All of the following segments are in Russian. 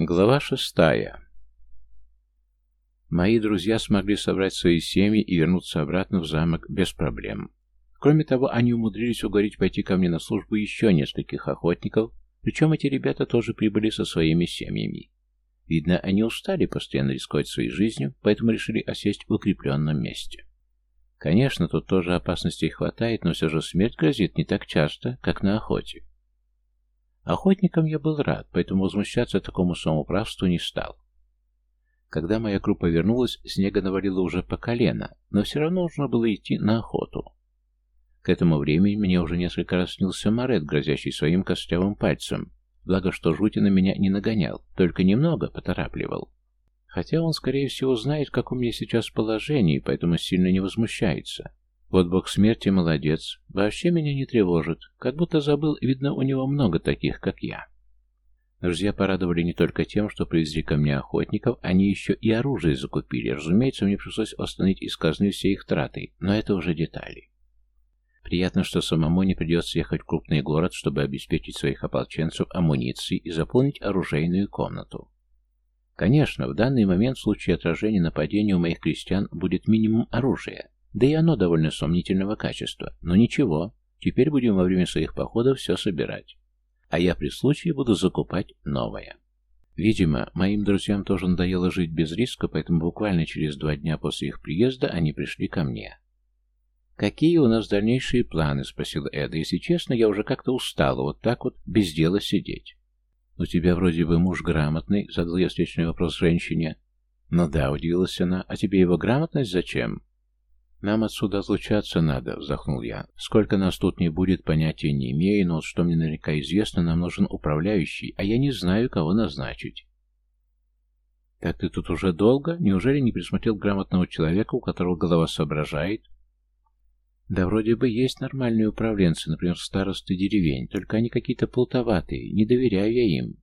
Глава шестая. Мои друзья смогли собрать свои семьи и вернуться обратно в замок без проблем. Кроме того, они умудрились уговорить пойти ко мне на службу еще нескольких охотников, причем эти ребята тоже прибыли со своими семьями. Видно, они устали постоянно рисковать своей жизнью, поэтому решили осесть в укрепленном месте. Конечно, тут тоже опасностей хватает, но все же смерть грозит не так часто, как на охоте. Охотником я был рад, поэтому возмущаться такому самоуправству не стал. Когда моя группа вернулась, снега навалило уже по колено, но все равно нужно было идти на охоту. К этому времени мне уже несколько раз снился Марет, грозящий своим костлявым пальцем, благо что жути на меня не нагонял, только немного поторапливал. Хотя он, скорее всего, знает, как у меня сейчас положение, поэтому сильно не возмущается. Вот бог смерти молодец, вообще меня не тревожит, как будто забыл, видно, у него много таких, как я. Друзья порадовали не только тем, что привезли ко мне охотников, они еще и оружие закупили. Разумеется, мне пришлось остановить из казны все их траты, но это уже детали. Приятно, что самому не придется ехать в крупный город, чтобы обеспечить своих ополченцев амуницией и заполнить оружейную комнату. Конечно, в данный момент в случае отражения нападения у моих крестьян будет минимум оружия, да и оно довольно сомнительного качества. Но ничего, теперь будем во время своих походов все собирать. А я при случае буду закупать новое. Видимо, моим друзьям тоже надоело жить без риска, поэтому буквально через два дня после их приезда они пришли ко мне. «Какие у нас дальнейшие планы?» — спросил Эда. «Если честно, я уже как-то устала вот так вот без дела сидеть». «У тебя вроде бы муж грамотный», — задал я встречный вопрос женщине. «Ну да», — удивилась она. «А тебе его грамотность зачем?» «Нам отсюда отлучаться надо», — вздохнул я. «Сколько нас тут не будет, понятия не имею, но что мне наверняка известно, нам нужен управляющий, а я не знаю, кого назначить». «Так ты тут уже долго? Неужели не присмотрел грамотного человека, у которого голова соображает?» «Да вроде бы есть нормальные управленцы, например, старосты деревень, только они какие-то плутоватые, не доверяю я им».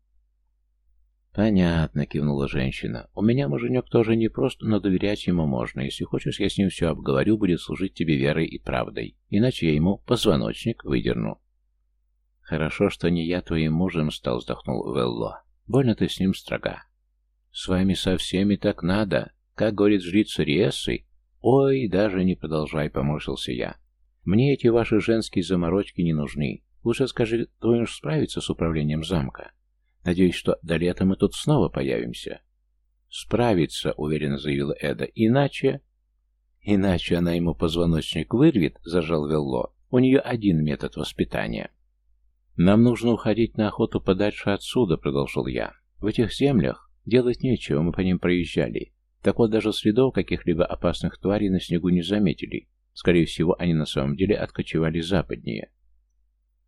«Понятно», — кивнула женщина. «У меня муженек тоже непрост, но доверять ему можно. Если хочешь, я с ним все обговорю, будет служить тебе верой и правдой. Иначе я ему позвоночник выдерну». «Хорошо, что не я твоим мужем стал», — вздохнул Велло. «Больно ты с ним строга». «С вами со всеми так надо. Как говорит жрица Риесы, «Ой, даже не продолжай», — поморщился я. «Мне эти ваши женские заморочки не нужны. Лучше скажи, твой справиться с управлением замка?» Надеюсь, что до лета мы тут снова появимся. Справится, уверенно заявила Эда. Иначе... Иначе она ему позвоночник вырвет, зажал Велло. У нее один метод воспитания. Нам нужно уходить на охоту подальше отсюда, продолжил я. В этих землях делать нечего, мы по ним проезжали. Так вот, даже следов каких-либо опасных тварей на снегу не заметили. Скорее всего, они на самом деле откочевали западнее.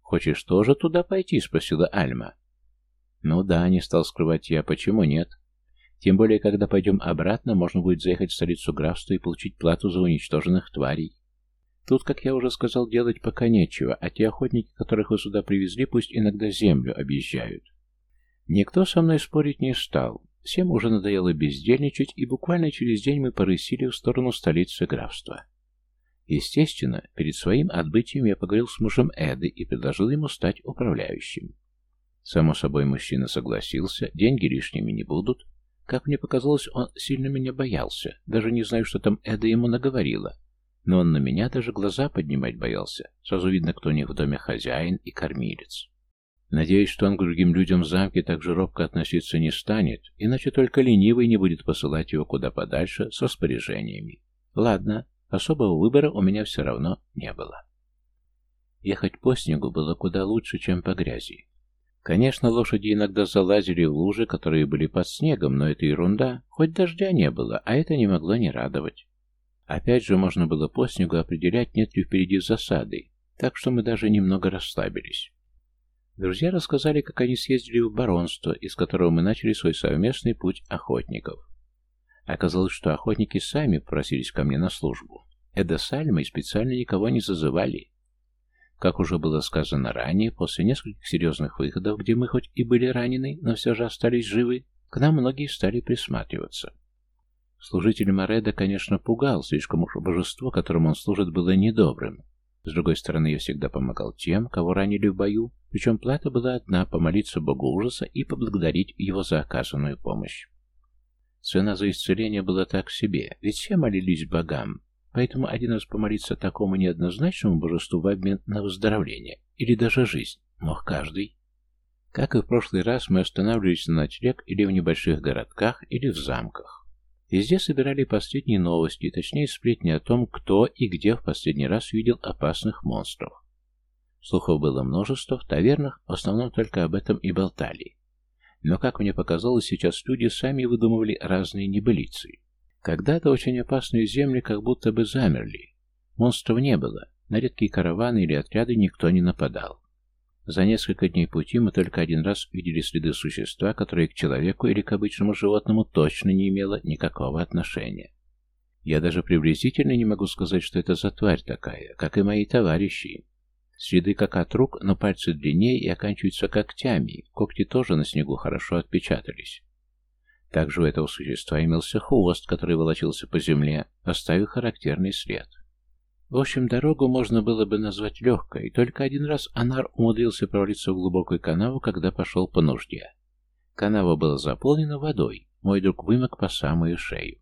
«Хочешь тоже туда пойти?» — спросила Альма. Ну да, не стал скрывать я, почему нет? Тем более, когда пойдем обратно, можно будет заехать в столицу графства и получить плату за уничтоженных тварей. Тут, как я уже сказал, делать пока нечего, а те охотники, которых вы сюда привезли, пусть иногда землю объезжают. Никто со мной спорить не стал. Всем уже надоело бездельничать, и буквально через день мы порысили в сторону столицы графства. Естественно, перед своим отбытием я поговорил с мужем Эды и предложил ему стать управляющим. Само собой, мужчина согласился, деньги лишними не будут. Как мне показалось, он сильно меня боялся. Даже не знаю, что там Эда ему наговорила. Но он на меня даже глаза поднимать боялся. Сразу видно, кто у них в доме хозяин и кормилец. Надеюсь, что он к другим людям в замке так же робко относиться не станет, иначе только ленивый не будет посылать его куда подальше с распоряжениями. Ладно, особого выбора у меня все равно не было. Ехать по снегу было куда лучше, чем по грязи. Конечно, лошади иногда залазили в лужи, которые были под снегом, но это ерунда. Хоть дождя не было, а это не могло не радовать. Опять же, можно было по снегу определять, нет ли впереди засады, так что мы даже немного расслабились. Друзья рассказали, как они съездили в баронство, из которого мы начали свой совместный путь охотников. Оказалось, что охотники сами просились ко мне на службу. Эда с Альмой специально никого не зазывали. Как уже было сказано ранее, после нескольких серьезных выходов, где мы хоть и были ранены, но все же остались живы, к нам многие стали присматриваться. Служитель Мореда, конечно, пугал, слишком уж божество, которому он служит, было недобрым. С другой стороны, я всегда помогал тем, кого ранили в бою, причем плата была одна – помолиться Богу ужаса и поблагодарить его за оказанную помощь. Цена за исцеление была так себе, ведь все молились богам, поэтому один раз помолиться такому неоднозначному божеству в обмен на выздоровление или даже жизнь мог каждый. Как и в прошлый раз, мы останавливались на ночлег или в небольших городках, или в замках. Везде собирали последние новости, точнее сплетни о том, кто и где в последний раз видел опасных монстров. Слухов было множество, в тавернах в основном только об этом и болтали. Но, как мне показалось, сейчас люди сами выдумывали разные небылицы. Когда-то очень опасные земли как будто бы замерли. Монстров не было, на редкие караваны или отряды никто не нападал. За несколько дней пути мы только один раз видели следы существа, которое к человеку или к обычному животному точно не имело никакого отношения. Я даже приблизительно не могу сказать, что это за тварь такая, как и мои товарищи. Следы как от рук, но пальцы длиннее и оканчиваются когтями, когти тоже на снегу хорошо отпечатались. Также у этого существа имелся хвост, который волочился по земле, оставив характерный след. В общем, дорогу можно было бы назвать легкой, только один раз Анар умудрился провалиться в глубокую канаву, когда пошел по нужде. Канава была заполнена водой, мой друг вымок по самую шею.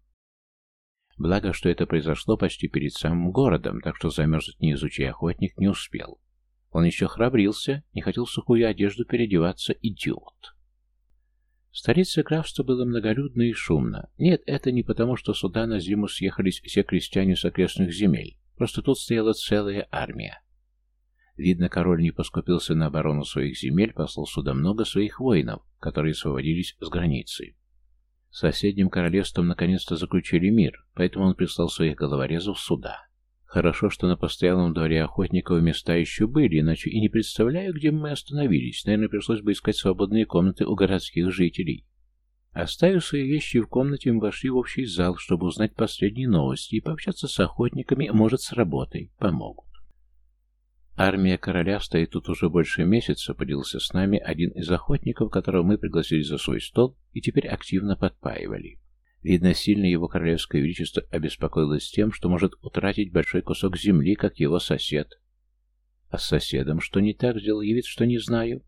Благо, что это произошло почти перед самым городом, так что замерзнуть неизучий охотник не успел. Он еще храбрился, не хотел сухую одежду переодеваться, идиот. Столица графства было многолюдно и шумно. Нет, это не потому, что сюда на зиму съехались все крестьяне с окрестных земель. Просто тут стояла целая армия. Видно, король не поскупился на оборону своих земель, послал сюда много своих воинов, которые освободились с границы. С соседним королевством наконец-то заключили мир, поэтому он прислал своих головорезов сюда. Хорошо, что на постоялом дворе охотников места еще были, иначе и не представляю, где мы остановились. Наверное, пришлось бы искать свободные комнаты у городских жителей. Оставив свои вещи в комнате, мы вошли в общий зал, чтобы узнать последние новости и пообщаться с охотниками, может, с работой. Помогут. Армия короля стоит тут уже больше месяца, поделился с нами один из охотников, которого мы пригласили за свой стол и теперь активно подпаивали. Видно, сильно его королевское величество обеспокоилось тем, что может утратить большой кусок земли, как его сосед. А с соседом что не так, сделал я что не знаю.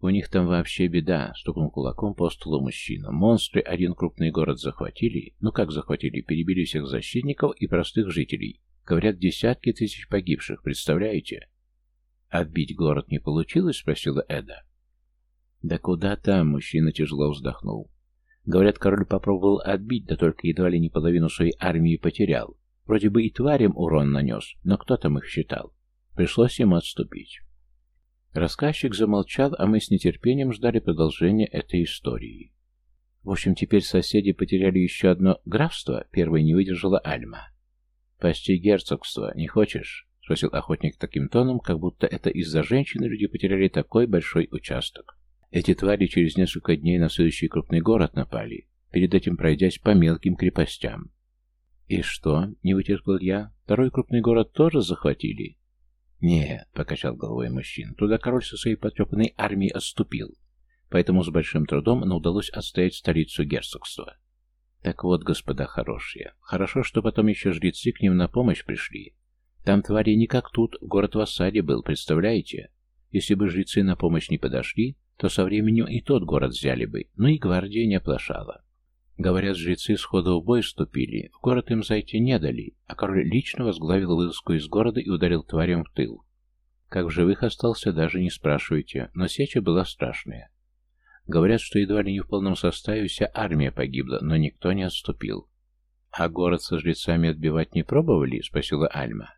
«У них там вообще беда», — стукнул кулаком по столу мужчина. «Монстры один крупный город захватили. Ну как захватили? Перебили всех защитников и простых жителей. Говорят, десятки тысяч погибших, представляете?» «Отбить город не получилось?» — спросила Эда. «Да куда там?» — мужчина тяжело вздохнул. Говорят, король попробовал отбить, да только едва ли не половину своей армии потерял. Вроде бы и тварям урон нанес, но кто там их считал? Пришлось им отступить. Рассказчик замолчал, а мы с нетерпением ждали продолжения этой истории. В общем, теперь соседи потеряли еще одно графство, первой не выдержала Альма. «Почти герцогство, не хочешь?» — спросил охотник таким тоном, как будто это из-за женщины люди потеряли такой большой участок. Эти твари через несколько дней на следующий крупный город напали, перед этим пройдясь по мелким крепостям. «И что?» — не вытерпел я. «Второй крупный город тоже захватили?» «Нет», — покачал головой мужчина, — «туда король со своей потрепанной армией отступил, поэтому с большим трудом но удалось отстоять столицу герцогства». «Так вот, господа хорошие, хорошо, что потом еще жрецы к ним на помощь пришли. Там твари не как тут, город в осаде был, представляете? Если бы жрецы на помощь не подошли, то со временем и тот город взяли бы, но и гвардия не оплошала. Говорят, жрецы сходу в бой вступили, в город им зайти не дали, а король лично возглавил вылазку из города и ударил тварям в тыл. Как в живых остался, даже не спрашивайте, но сеча была страшная. Говорят, что едва ли не в полном составе вся армия погибла, но никто не отступил. «А город со жрецами отбивать не пробовали?» — спросила Альма.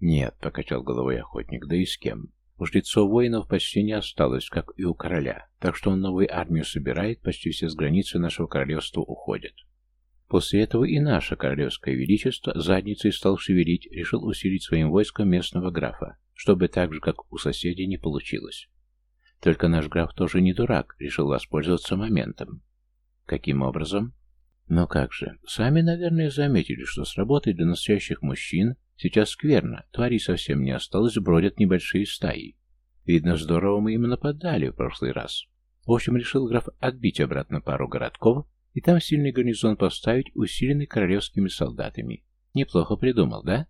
«Нет», — покачал головой охотник, — «да и с кем? У жрецов воинов почти не осталось, как и у короля, так что он новую армию собирает, почти все с границы нашего королевства уходят. После этого и наше королевское величество задницей стал шевелить, решил усилить своим войском местного графа, чтобы так же, как у соседей, не получилось. Только наш граф тоже не дурак, решил воспользоваться моментом. Каким образом? Но как же, сами, наверное, заметили, что с работой для настоящих мужчин Сейчас скверно, тварей совсем не осталось, бродят небольшие стаи. Видно, здорово мы им нападали в прошлый раз. В общем, решил граф отбить обратно пару городков и там сильный гарнизон поставить, усиленный королевскими солдатами. Неплохо придумал, да?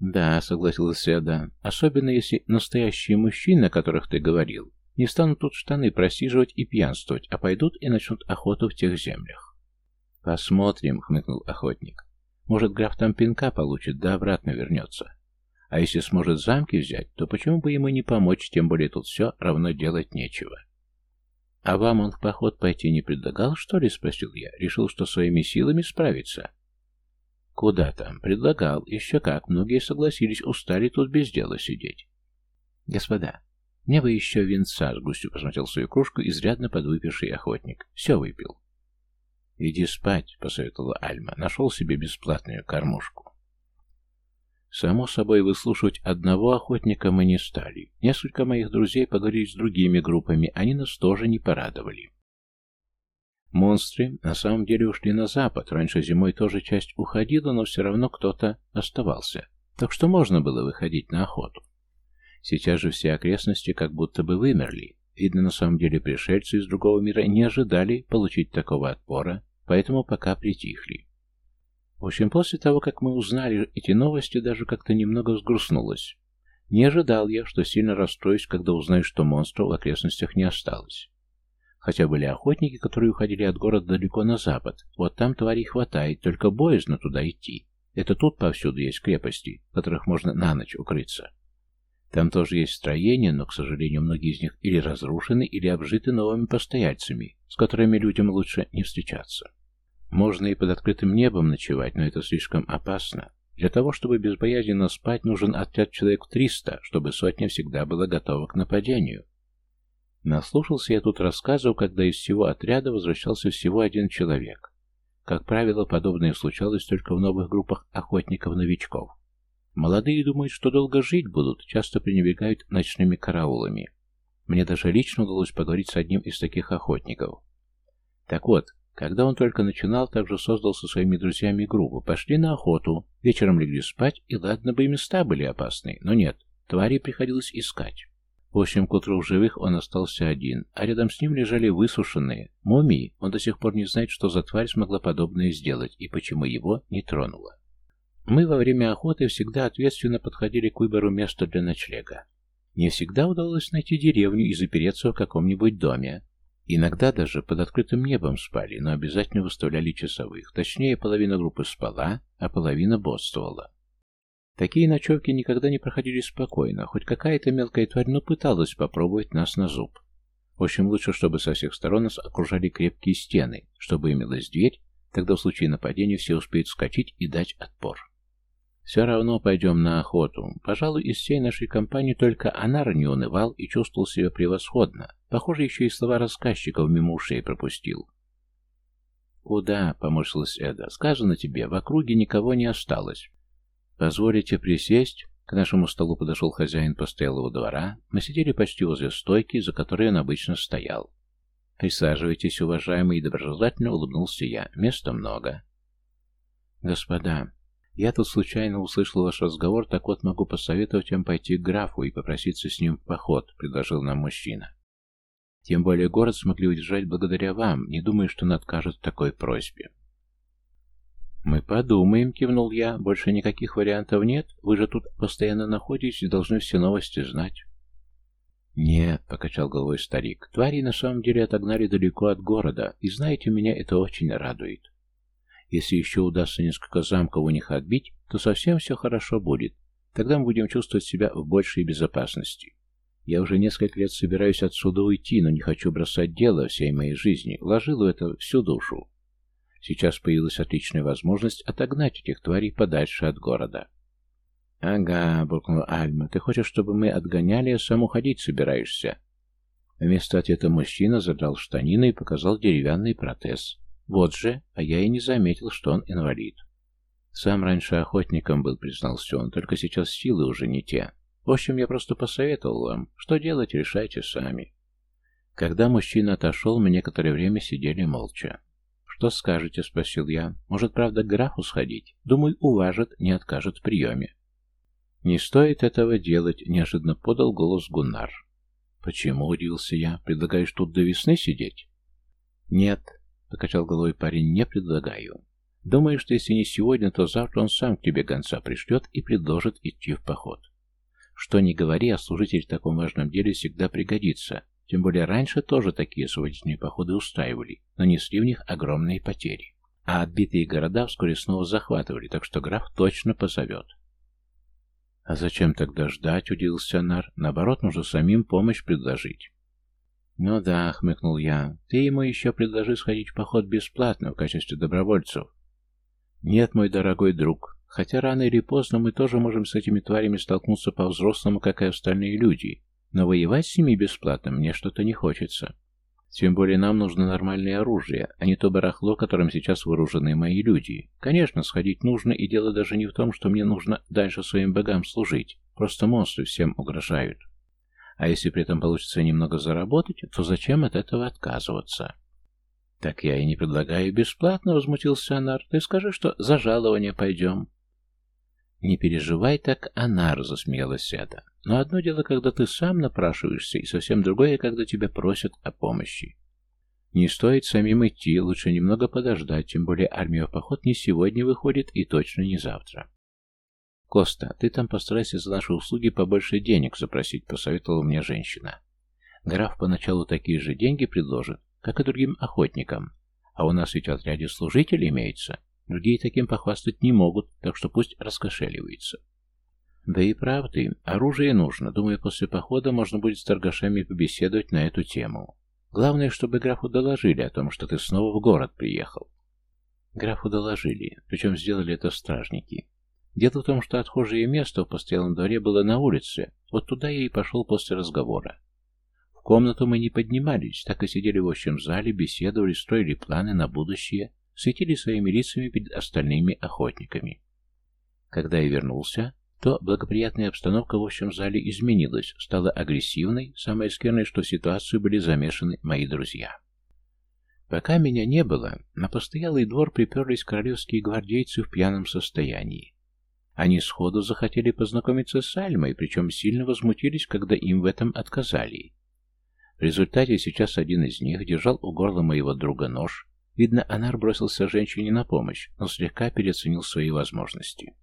«Да», — согласился Эда, — «особенно если настоящие мужчины, о которых ты говорил, не станут тут штаны просиживать и пьянствовать, а пойдут и начнут охоту в тех землях». «Посмотрим», — хмыкнул охотник. «Может, граф там пинка получит, да обратно вернется. А если сможет замки взять, то почему бы ему не помочь, тем более тут все равно делать нечего». «А вам он в поход пойти не предлагал, что ли?» — спросил я. «Решил, что своими силами справится». «Куда там?» «Предлагал. Еще как. Многие согласились, устали тут без дела сидеть». «Господа, мне бы еще винца», — с грустью посмотрел свою кружку изрядно подвыпивший охотник. «Все выпил». «Иди спать», — посоветовала Альма. Нашел себе бесплатную кормушку. Само собой, выслушивать одного охотника мы не стали. Несколько моих друзей поговорили с другими группами, они нас тоже не порадовали. Монстры на самом деле ушли на запад. Раньше зимой тоже часть уходила, но все равно кто-то оставался. Так что можно было выходить на охоту. Сейчас же все окрестности как будто бы вымерли. Видно, на самом деле пришельцы из другого мира не ожидали получить такого отпора, поэтому пока притихли. В общем, после того, как мы узнали эти новости, даже как-то немного взгрустнулось. Не ожидал я, что сильно расстроюсь, когда узнаю, что монстров в окрестностях не осталось. Хотя были охотники, которые уходили от города далеко на запад. Вот там тварей хватает, только боязно туда идти. Это тут повсюду есть крепости, в которых можно на ночь укрыться. Там тоже есть строения, но, к сожалению, многие из них или разрушены, или обжиты новыми постояльцами, с которыми людям лучше не встречаться. Можно и под открытым небом ночевать, но это слишком опасно. Для того, чтобы безбоязненно спать, нужен отряд человек 300, чтобы сотня всегда была готова к нападению. Наслушался я тут рассказов, когда из всего отряда возвращался всего один человек. Как правило, подобное случалось только в новых группах охотников-новичков. Молодые думают, что долго жить будут, часто пренебрегают ночными караулами. Мне даже лично удалось поговорить с одним из таких охотников. Так вот, когда он только начинал, также создал со своими друзьями группу. Пошли на охоту, вечером легли спать, и ладно бы и места были опасные, но нет, твари приходилось искать. В общем, к утру в живых он остался один, а рядом с ним лежали высушенные мумии. Он до сих пор не знает, что за тварь смогла подобное сделать и почему его не тронула. Мы во время охоты всегда ответственно подходили к выбору места для ночлега. Не всегда удалось найти деревню и запереться в каком-нибудь доме. Иногда даже под открытым небом спали, но обязательно выставляли часовых. Точнее, половина группы спала, а половина бодствовала. Такие ночевки никогда не проходили спокойно, хоть какая-то мелкая тварь, но пыталась попробовать нас на зуб. В общем, лучше, чтобы со всех сторон нас окружали крепкие стены, чтобы имелась дверь, тогда в случае нападения все успеют вскочить и дать отпор. Все равно пойдем на охоту. Пожалуй, из всей нашей компании только Анар не унывал и чувствовал себя превосходно. Похоже, еще и слова рассказчиков мимо ушей пропустил. «Куда?» — поморщилась Эда. «Сказано тебе, в округе никого не осталось. «Позволите присесть?» К нашему столу подошел хозяин постоялого двора. Мы сидели почти возле стойки, за которой он обычно стоял. «Присаживайтесь, уважаемый», доброжелательно улыбнулся я. «Места много». «Господа, я тут случайно услышал ваш разговор, так вот могу посоветовать вам пойти к графу и попроситься с ним в поход», — предложил нам мужчина. «Тем более город смогли удержать благодаря вам, не думаю, что он откажет в такой просьбе». «Мы подумаем», — кивнул я. «Больше никаких вариантов нет? Вы же тут постоянно находитесь и должны все новости знать». «Нет», — покачал головой старик, — «твари на самом деле отогнали далеко от города, и, знаете, меня это очень радует. Если еще удастся несколько замков у них отбить, то совсем все хорошо будет. Тогда мы будем чувствовать себя в большей безопасности. Я уже несколько лет собираюсь отсюда уйти, но не хочу бросать дело всей моей жизни, вложил в это всю душу. Сейчас появилась отличная возможность отогнать этих тварей подальше от города. «Ага», — буркнула Альма, — «ты хочешь, чтобы мы отгоняли, а сам уходить собираешься?» Вместо ответа мужчина задрал штанины и показал деревянный протез. «Вот же, а я и не заметил, что он инвалид». «Сам раньше охотником был», — признался он, — «только сейчас силы уже не те. В общем, я просто посоветовал вам. Что делать, решайте сами». Когда мужчина отошел, мы некоторое время сидели молча. «Что скажете?» — спросил я. «Может, правда, к графу сходить? Думаю, уважит, не откажет в приеме». «Не стоит этого делать», — неожиданно подал голос Гуннар. «Почему?» — удивился я. «Предлагаешь тут до весны сидеть?» «Нет», — покачал головой парень, — «не предлагаю. Думаю, что если не сегодня, то завтра он сам к тебе гонца пришлет и предложит идти в поход. Что ни говори, а служитель в таком важном деле всегда пригодится, тем более раньше тоже такие освободительные походы устраивали, но несли в них огромные потери. А отбитые города вскоре снова захватывали, так что граф точно позовет. «А зачем тогда ждать?» — удивился Нар. «Наоборот, нужно самим помощь предложить». «Ну да», — хмыкнул я. «Ты ему еще предложи сходить в поход бесплатно в качестве добровольцев». «Нет, мой дорогой друг. Хотя рано или поздно мы тоже можем с этими тварями столкнуться по-взрослому, как и остальные люди. Но воевать с ними бесплатно мне что-то не хочется. Тем более нам нужно нормальное оружие, а не то барахло, которым сейчас вооружены мои люди. Конечно, сходить нужно, и дело даже не в том, что мне нужно дальше своим богам служить. Просто монстры всем угрожают. А если при этом получится немного заработать, то зачем от этого отказываться? Так я и не предлагаю бесплатно, возмутился Анар. Ты скажи, что за жалование пойдем. «Не переживай так, Анар», — засмеялась Седа. «Но одно дело, когда ты сам напрашиваешься, и совсем другое, когда тебя просят о помощи. Не стоит самим идти, лучше немного подождать, тем более армия в поход не сегодня выходит и точно не завтра». «Коста, ты там постарайся за наши услуги побольше денег запросить», — посоветовала мне женщина. «Граф поначалу такие же деньги предложит, как и другим охотникам, а у нас ведь в отряде служитель имеется». Другие таким похвастать не могут, так что пусть раскошеливается. Да и правды, оружие нужно. Думаю, после похода можно будет с торгашами побеседовать на эту тему. Главное, чтобы графу доложили о том, что ты снова в город приехал. Графу доложили, причем сделали это стражники. Дело в том, что отхожее место в постоялом дворе было на улице, вот туда я и пошел после разговора. В комнату мы не поднимались, так и сидели в общем зале, беседовали, строили планы на будущее, светили своими лицами перед остальными охотниками. Когда я вернулся, то благоприятная обстановка в общем зале изменилась, стала агрессивной, самое скверное, что в ситуацию были замешаны мои друзья. Пока меня не было, на постоялый двор приперлись королевские гвардейцы в пьяном состоянии. Они сходу захотели познакомиться с Альмой, причем сильно возмутились, когда им в этом отказали. В результате сейчас один из них держал у горла моего друга нож, Видно, Анар бросился женщине на помощь, но слегка переоценил свои возможности.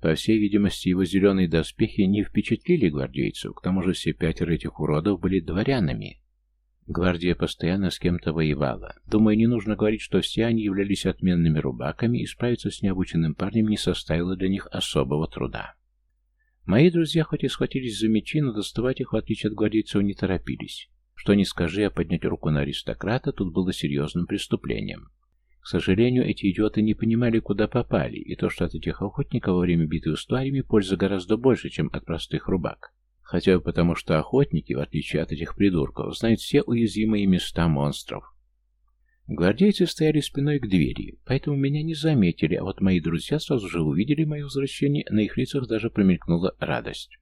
По всей видимости, его зеленые доспехи не впечатлили гвардейцев, к тому же все пятеро этих уродов были дворянами. Гвардия постоянно с кем-то воевала. Думаю, не нужно говорить, что все они являлись отменными рубаками, и справиться с необученным парнем не составило для них особого труда. Мои друзья хоть и схватились за мечи, но доставать их, в отличие от гвардейцев, не торопились. Что не скажи, а поднять руку на аристократа тут было серьезным преступлением. К сожалению, эти идиоты не понимали, куда попали, и то, что от этих охотников во время битвы с тварями пользы гораздо больше, чем от простых рубак. Хотя бы потому, что охотники, в отличие от этих придурков, знают все уязвимые места монстров. Гвардейцы стояли спиной к двери, поэтому меня не заметили, а вот мои друзья сразу же увидели мое возвращение, на их лицах даже промелькнула радость.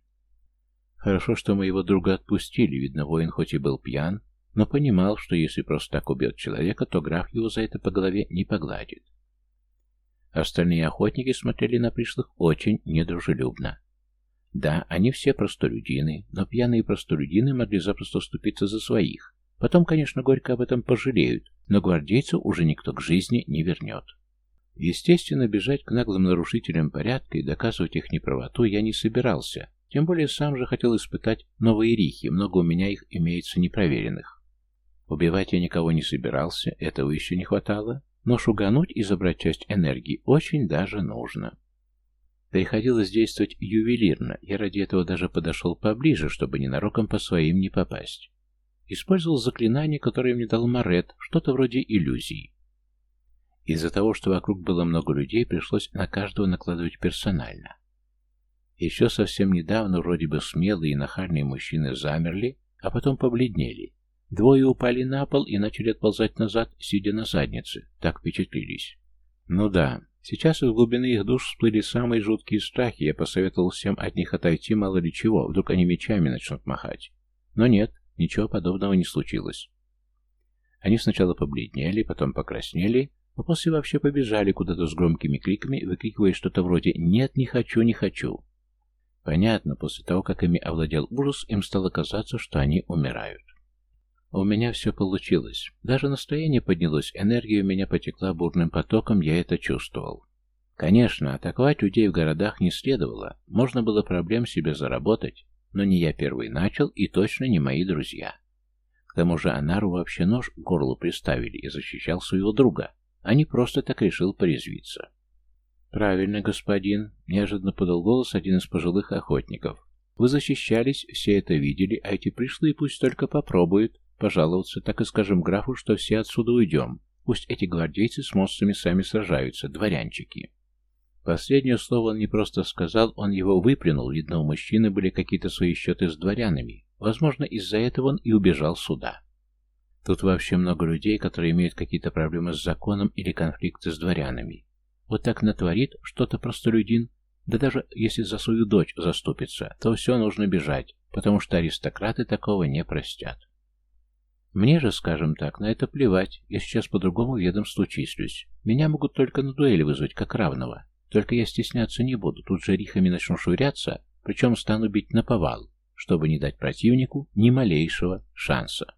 Хорошо, что моего друга отпустили, видно, воин хоть и был пьян, но понимал, что если просто так убьет человека, то граф его за это по голове не погладит. Остальные охотники смотрели на пришлых очень недружелюбно. Да, они все простолюдины, но пьяные простолюдины могли запросто ступиться за своих. Потом, конечно, горько об этом пожалеют, но гвардейцу уже никто к жизни не вернет. Естественно, бежать к наглым нарушителям порядка и доказывать их неправоту я не собирался, тем более сам же хотел испытать новые рихи, много у меня их имеется непроверенных. Убивать я никого не собирался, этого еще не хватало, но шугануть и забрать часть энергии очень даже нужно. Приходилось действовать ювелирно, я ради этого даже подошел поближе, чтобы ненароком по своим не попасть. Использовал заклинание, которое мне дал Марет, что-то вроде иллюзии. Из-за того, что вокруг было много людей, пришлось на каждого накладывать персонально. Еще совсем недавно вроде бы смелые и нахальные мужчины замерли, а потом побледнели. Двое упали на пол и начали отползать назад, сидя на заднице. Так впечатлились. Ну да, сейчас из глубины их душ всплыли самые жуткие страхи, я посоветовал всем от них отойти мало ли чего, вдруг они мечами начнут махать. Но нет, ничего подобного не случилось. Они сначала побледнели, потом покраснели, а после вообще побежали куда-то с громкими криками, выкрикивая что-то вроде «Нет, не хочу, не хочу». Понятно, после того, как ими овладел ужас, им стало казаться, что они умирают. У меня все получилось. Даже настроение поднялось, энергия у меня потекла бурным потоком, я это чувствовал. Конечно, атаковать людей в городах не следовало, можно было проблем себе заработать, но не я первый начал и точно не мои друзья. К тому же Анару вообще нож к горлу приставили и защищал своего друга, а не просто так решил порезвиться. «Правильно, господин», — неожиданно подал голос один из пожилых охотников. «Вы защищались, все это видели, а эти пришлые пусть только попробуют пожаловаться, так и скажем графу, что все отсюда уйдем. Пусть эти гвардейцы с монстрами сами сражаются, дворянчики». Последнее слово он не просто сказал, он его выплюнул, видно, у мужчины были какие-то свои счеты с дворянами. Возможно, из-за этого он и убежал сюда. Тут вообще много людей, которые имеют какие-то проблемы с законом или конфликты с дворянами. Вот так натворит что-то простолюдин, да даже если за свою дочь заступится, то все нужно бежать, потому что аристократы такого не простят. Мне же, скажем так, на это плевать, я сейчас по другому ведомству числюсь. Меня могут только на дуэли вызвать, как равного. Только я стесняться не буду, тут же рихами начну швыряться, причем стану бить на повал, чтобы не дать противнику ни малейшего шанса.